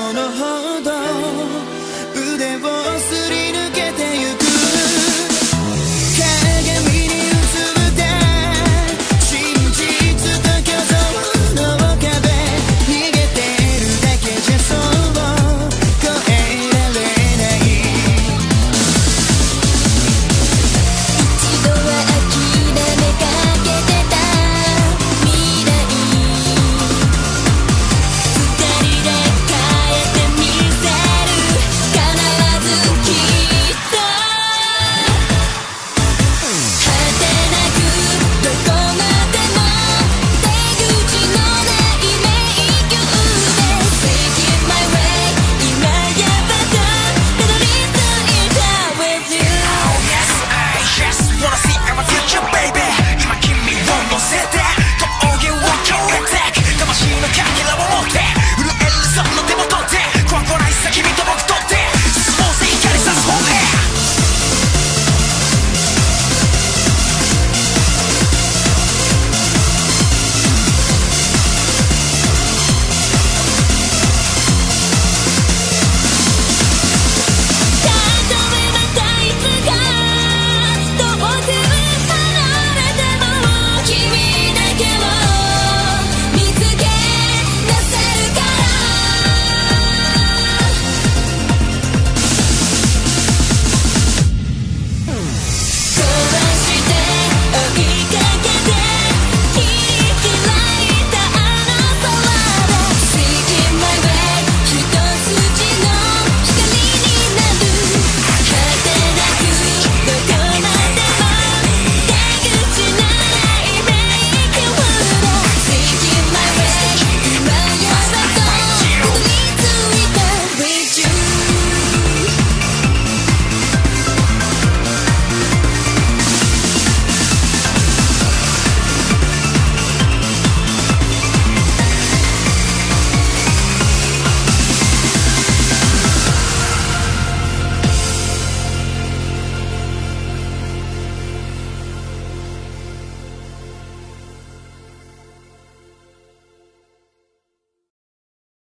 on a hunt.